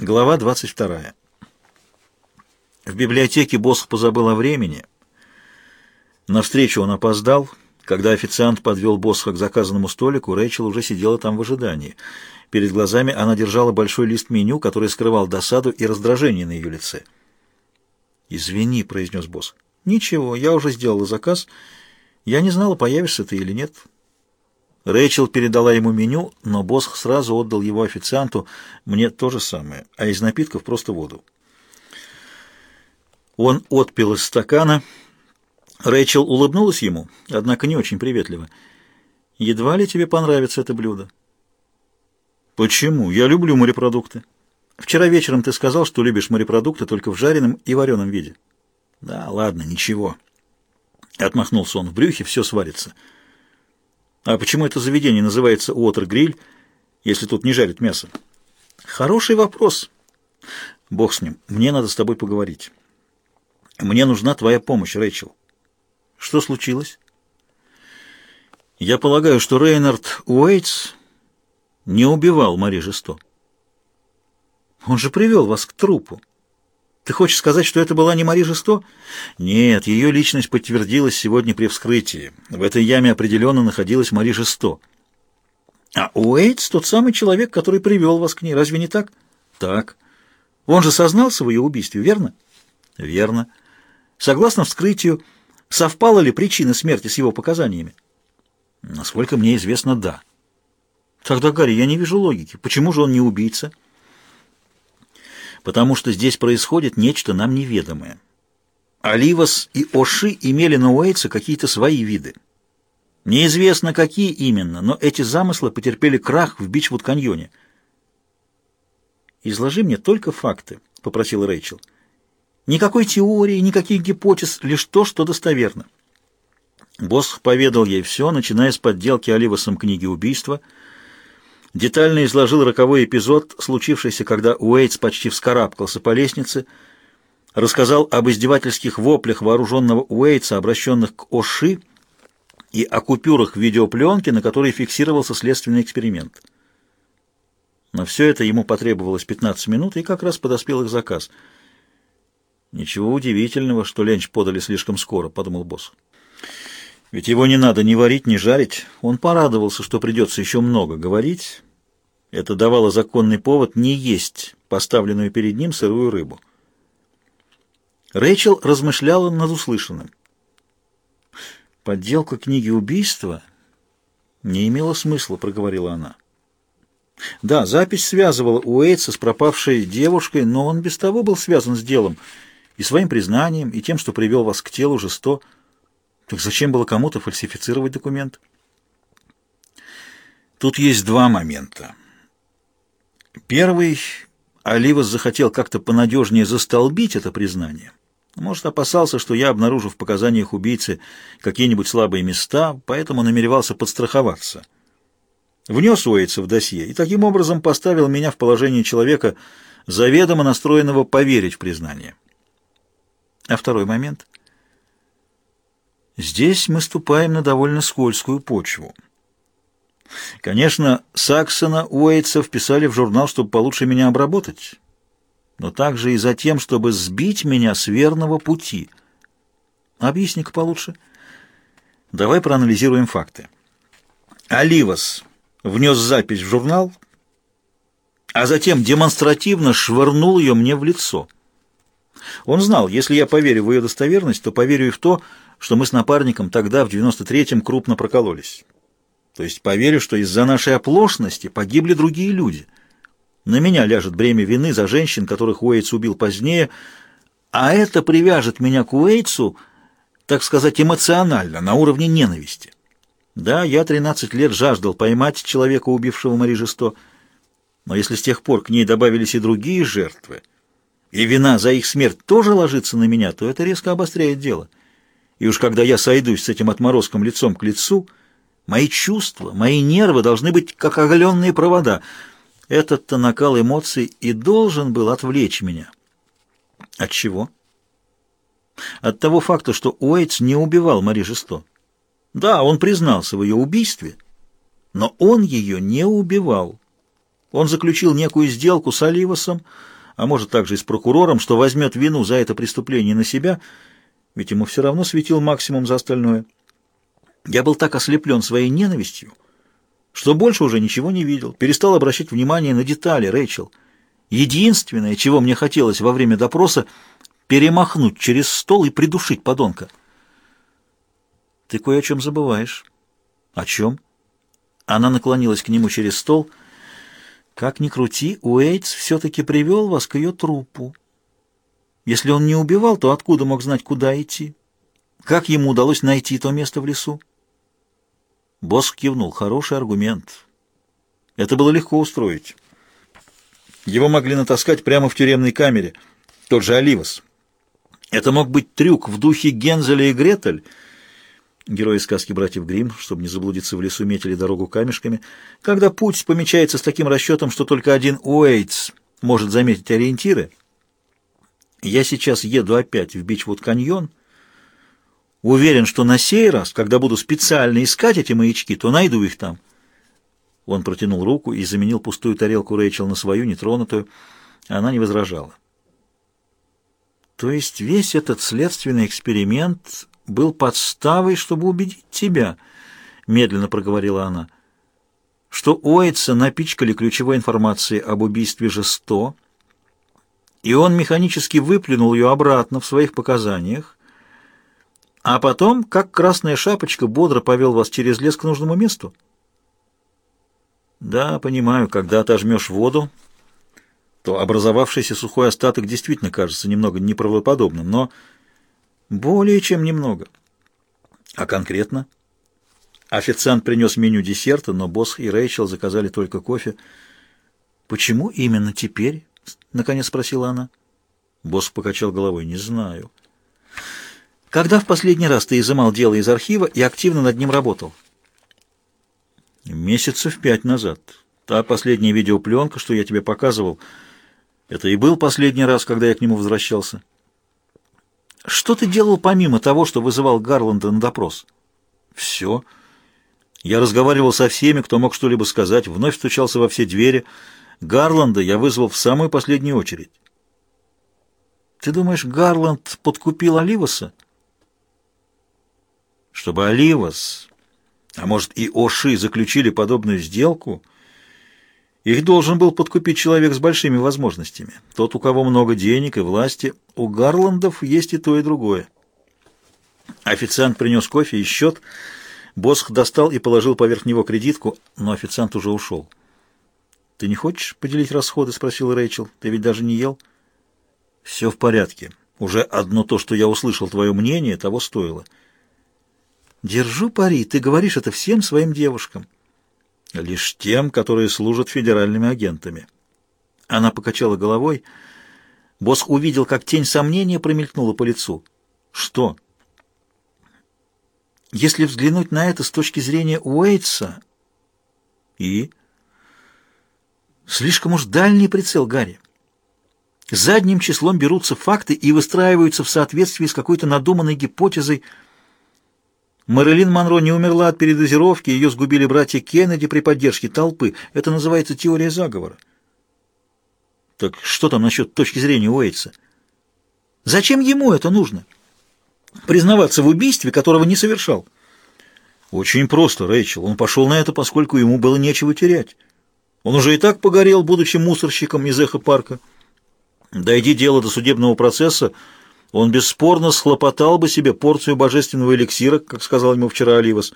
Глава 22. В библиотеке Босх позабыл о времени. На встречу он опоздал. Когда официант подвел Босха к заказанному столику, Рэйчел уже сидела там в ожидании. Перед глазами она держала большой лист меню, который скрывал досаду и раздражение на ее лице. «Извини», — произнес босс. «Ничего, я уже сделала заказ. Я не знала, появишься ты или нет». Рэйчел передала ему меню, но Босх сразу отдал его официанту. Мне то же самое, а из напитков просто воду. Он отпил из стакана. Рэйчел улыбнулась ему, однако не очень приветливо. «Едва ли тебе понравится это блюдо?» «Почему? Я люблю морепродукты. Вчера вечером ты сказал, что любишь морепродукты только в жареном и вареном виде». «Да, ладно, ничего». Отмахнулся он в брюхе, все сварится. А почему это заведение называется Уотер Гриль, если тут не жарят мясо? Хороший вопрос. Бог с ним. Мне надо с тобой поговорить. Мне нужна твоя помощь, Рэйчел. Что случилось? Я полагаю, что Рейнард Уэйтс не убивал Мари Жесто. Он же привел вас к трупу. Ты хочешь сказать, что это была не Мари Жесто? Нет, ее личность подтвердилась сегодня при вскрытии. В этой яме определенно находилась Мари Жесто. А Уэйтс тот самый человек, который привел вас к ней. Разве не так? Так. Он же сознался в ее убийстве, верно? Верно. Согласно вскрытию, совпала ли причина смерти с его показаниями? Насколько мне известно, да. Тогда, Гарри, я не вижу логики. Почему же он не убийца? — потому что здесь происходит нечто нам неведомое. Оливас и Оши имели на Уэйтса какие-то свои виды. Неизвестно, какие именно, но эти замыслы потерпели крах в Бичвуд-каньоне. «Изложи мне только факты», — попросил Рэйчел. «Никакой теории, никаких гипотез, лишь то, что достоверно». Босх поведал ей все, начиная с подделки Оливасом книги убийства — детально изложил роковой эпизод, случившийся, когда Уэйтс почти вскарабкался по лестнице, рассказал об издевательских воплях вооруженного Уэйтса, обращенных к Оши, и о купюрах в видеопленке, на которой фиксировался следственный эксперимент. На все это ему потребовалось 15 минут, и как раз подоспел их заказ. «Ничего удивительного, что ленч подали слишком скоро», — подумал босс. Ведь его не надо ни варить, ни жарить. Он порадовался, что придется еще много говорить. Это давало законный повод не есть поставленную перед ним сырую рыбу. Рэйчел размышляла над услышанным. «Подделка книги убийства не имела смысла», — проговорила она. «Да, запись связывала Уэйтса с пропавшей девушкой, но он без того был связан с делом и своим признанием, и тем, что привел вас к телу жесто. Так зачем было кому-то фальсифицировать документ?» Тут есть два момента. Первый, Оливас захотел как-то понадежнее застолбить это признание. Может, опасался, что я обнаружу в показаниях убийцы какие-нибудь слабые места, поэтому намеревался подстраховаться. Внес Уэйтса в досье и таким образом поставил меня в положение человека, заведомо настроенного поверить в признание. А второй момент. Здесь мы ступаем на довольно скользкую почву. Конечно, Саксона Уэйтса вписали в журнал, чтобы получше меня обработать, но также и за тем, чтобы сбить меня с верного пути. Объясни-ка получше. Давай проанализируем факты. Оливас внес запись в журнал, а затем демонстративно швырнул ее мне в лицо. Он знал, если я поверю в ее достоверность, то поверю и в то, что мы с напарником тогда, в 93-м, крупно прокололись. То есть поверю, что из-за нашей оплошности погибли другие люди. На меня ляжет бремя вины за женщин, которых Уэйтс убил позднее, а это привяжет меня к Уэйтсу, так сказать, эмоционально, на уровне ненависти. Да, я 13 лет жаждал поймать человека, убившего Мари Жесто, но если с тех пор к ней добавились и другие жертвы, и вина за их смерть тоже ложится на меня, то это резко обостряет дело. И уж когда я сойдусь с этим отморозком лицом к лицу, Мои чувства, мои нервы должны быть как оголенные провода. Этот-то накал эмоций и должен был отвлечь меня. От чего? От того факта, что Уэйтс не убивал Мари Жесто. Да, он признался в ее убийстве, но он ее не убивал. Он заключил некую сделку с Оливасом, а может также и с прокурором, что возьмет вину за это преступление на себя, ведь ему все равно светил максимум за остальное. Я был так ослеплен своей ненавистью, что больше уже ничего не видел, перестал обращать внимание на детали, Рэйчел. Единственное, чего мне хотелось во время допроса, перемахнуть через стол и придушить подонка. Ты кое о чем забываешь. О чем? Она наклонилась к нему через стол. Как ни крути, Уэйтс все-таки привел вас к ее трупу. Если он не убивал, то откуда мог знать, куда идти? Как ему удалось найти то место в лесу? Босс кивнул. Хороший аргумент. Это было легко устроить. Его могли натаскать прямо в тюремной камере. Тот же Оливас. Это мог быть трюк в духе Гензеля и Гретель. Герои сказки братьев Гримм, чтобы не заблудиться в лесу, метили дорогу камешками. Когда путь помечается с таким расчетом, что только один Уэйтс может заметить ориентиры, я сейчас еду опять в Бичвуд-каньон, Уверен, что на сей раз, когда буду специально искать эти маячки, то найду их там. Он протянул руку и заменил пустую тарелку Рэйчел на свою, нетронутую. Она не возражала. То есть весь этот следственный эксперимент был подставой, чтобы убедить тебя, медленно проговорила она, что Уэйтса напичкали ключевой информацией об убийстве Жесто, и он механически выплюнул ее обратно в своих показаниях, а потом, как красная шапочка, бодро повел вас через лес к нужному месту? Да, понимаю, когда ты ожмешь воду, то образовавшийся сухой остаток действительно кажется немного неправдоподобным, но более чем немного. А конкретно? Официант принес меню десерта, но босс и Рэйчел заказали только кофе. «Почему именно теперь?» — наконец спросила она. Босс покачал головой. «Не знаю». Когда в последний раз ты изымал дело из архива и активно над ним работал? Месяцев пять назад. Та последняя видеопленка, что я тебе показывал, это и был последний раз, когда я к нему возвращался. Что ты делал помимо того, что вызывал Гарланда на допрос? Все. Я разговаривал со всеми, кто мог что-либо сказать, вновь стучался во все двери. Гарланда я вызвал в самую последнюю очередь. Ты думаешь, Гарланд подкупил Оливаса? Чтобы Оливас, а может и Оши, заключили подобную сделку, их должен был подкупить человек с большими возможностями. Тот, у кого много денег и власти, у Гарландов есть и то, и другое. Официант принес кофе и счет. Босх достал и положил поверх него кредитку, но официант уже ушел. «Ты не хочешь поделить расходы?» — спросил Рэйчел. «Ты ведь даже не ел?» «Все в порядке. Уже одно то, что я услышал твое мнение, того стоило». Держу пари, ты говоришь это всем своим девушкам. Лишь тем, которые служат федеральными агентами. Она покачала головой. Босс увидел, как тень сомнения промелькнула по лицу. Что? Если взглянуть на это с точки зрения Уэйтса... И? Слишком уж дальний прицел, Гарри. Задним числом берутся факты и выстраиваются в соответствии с какой-то надуманной гипотезой, Мэрилин Монро не умерла от передозировки, ее сгубили братья Кеннеди при поддержке толпы. Это называется теория заговора. Так что там насчет точки зрения Уэйтса? Зачем ему это нужно? Признаваться в убийстве, которого не совершал? Очень просто, Рэйчел. Он пошел на это, поскольку ему было нечего терять. Он уже и так погорел, будучи мусорщиком из эхо-парка. Дойди дело до судебного процесса, он бесспорно схлопотал бы себе порцию божественного эликсира, как сказал ему вчера Оливас.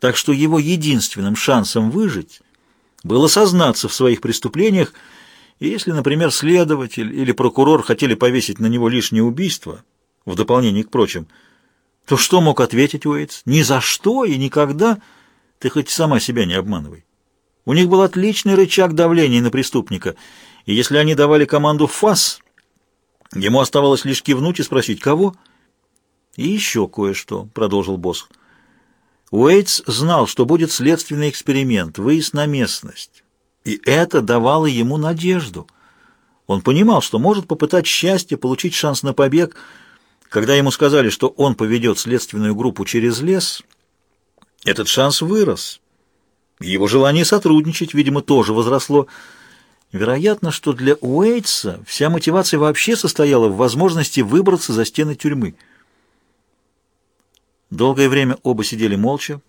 Так что его единственным шансом выжить было сознаться в своих преступлениях, и если, например, следователь или прокурор хотели повесить на него лишнее убийство, в дополнение к прочим, то что мог ответить Уэйтс? Ни за что и никогда. Ты хоть сама себя не обманывай. У них был отличный рычаг давления на преступника, и если они давали команду «ФАС», Ему оставалось лишь кивнуть и спросить, кого? «И еще кое-что», — продолжил босс. Уэйтс знал, что будет следственный эксперимент, выезд на местность. И это давало ему надежду. Он понимал, что может попытать счастье, получить шанс на побег. Когда ему сказали, что он поведет следственную группу через лес, этот шанс вырос. Его желание сотрудничать, видимо, тоже возросло. Вероятно, что для Уэйтса вся мотивация вообще состояла в возможности выбраться за стены тюрьмы. Долгое время оба сидели молча.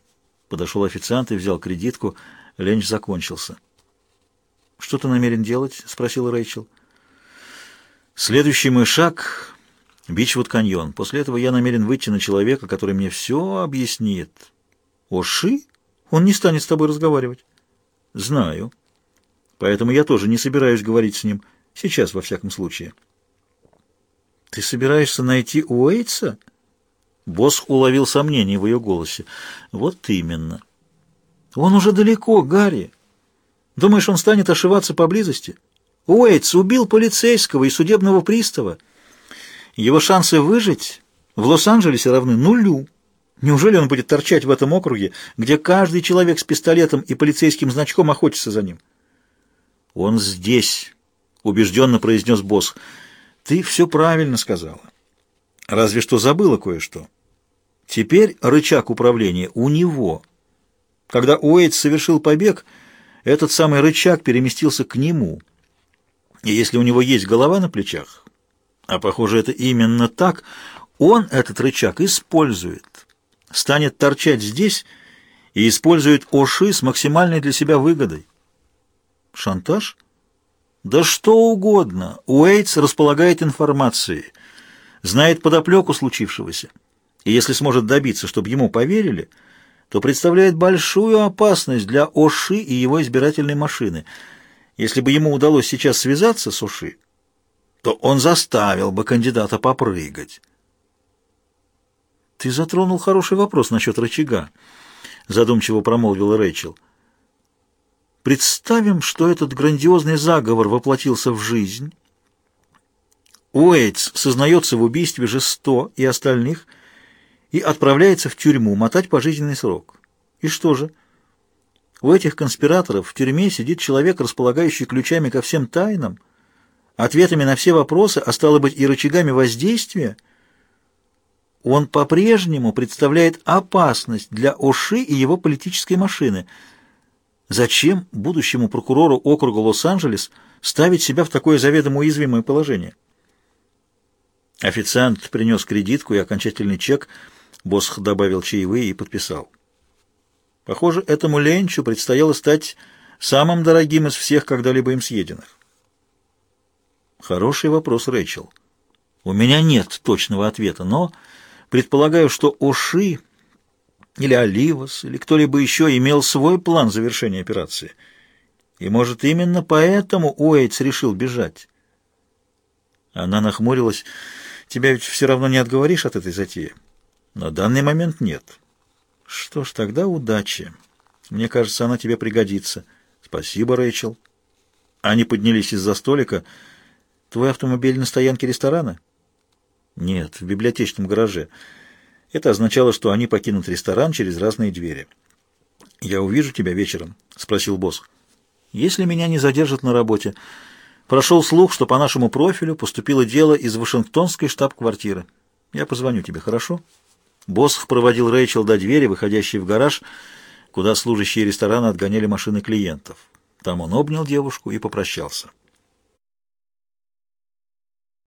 Подошел официант и взял кредитку. Ленч закончился. «Что ты намерен делать?» — спросил Рэйчел. «Следующий мой шаг — Бичвуд каньон. После этого я намерен выйти на человека, который мне все объяснит». «Оши? Он не станет с тобой разговаривать». «Знаю. Поэтому я тоже не собираюсь говорить с ним. Сейчас, во всяком случае». «Ты собираешься найти Уэйтса?» Босс уловил сомнение в ее голосе. «Вот именно». «Он уже далеко, Гарри. Думаешь, он станет ошиваться поблизости? Уэйтс убил полицейского и судебного пристава. Его шансы выжить в Лос-Анджелесе равны нулю. Неужели он будет торчать в этом округе, где каждый человек с пистолетом и полицейским значком охотится за ним? «Он здесь», — убежденно произнес босс. «Ты все правильно сказала. Разве что забыла кое-что. Теперь рычаг управления у него. Когда Уэйт совершил побег, этот самый рычаг переместился к нему. И если у него есть голова на плечах, а похоже это именно так, он этот рычаг использует, станет торчать здесь и использует Оши с максимальной для себя выгодой. Шантаж? Да что угодно. Уэйтс располагает информацией, знает подоплеку случившегося. И если сможет добиться, чтобы ему поверили, то представляет большую опасность для Оши и его избирательной машины. Если бы ему удалось сейчас связаться с Оши, то он заставил бы кандидата попрыгать. «Ты затронул хороший вопрос насчет рычага», — задумчиво промолвила Рэйчел. «Представим, что этот грандиозный заговор воплотился в жизнь. Уэйтс сознается в убийстве Жесто и остальных — и отправляется в тюрьму мотать пожизненный срок. И что же? У этих конспираторов в тюрьме сидит человек, располагающий ключами ко всем тайнам, ответами на все вопросы, а стало быть и рычагами воздействия. Он по-прежнему представляет опасность для Оши и его политической машины. Зачем будущему прокурору округа Лос-Анджелес ставить себя в такое заведомо уязвимое положение? Официант принес кредитку и окончательный чек – Босх добавил чаевые и подписал. Похоже, этому ленчу предстояло стать самым дорогим из всех когда-либо им съеденных. Хороший вопрос, Рэйчел. У меня нет точного ответа, но предполагаю, что Оши или Оливас или кто-либо еще имел свой план завершения операции. И, может, именно поэтому Уэйтс решил бежать. Она нахмурилась. «Тебя ведь все равно не отговоришь от этой затеи?» На данный момент нет. Что ж, тогда удачи. Мне кажется, она тебе пригодится. Спасибо, Рэйчел. Они поднялись из-за столика. Твой автомобиль на стоянке ресторана? Нет, в библиотечном гараже. Это означало, что они покинут ресторан через разные двери. «Я увижу тебя вечером?» — спросил босс. «Если меня не задержат на работе. Прошел слух, что по нашему профилю поступило дело из Вашингтонской штаб-квартиры. Я позвоню тебе, хорошо?» Босх проводил Рэйчел до двери, выходящей в гараж, куда служащие ресторана отгоняли машины клиентов. Там он обнял девушку и попрощался.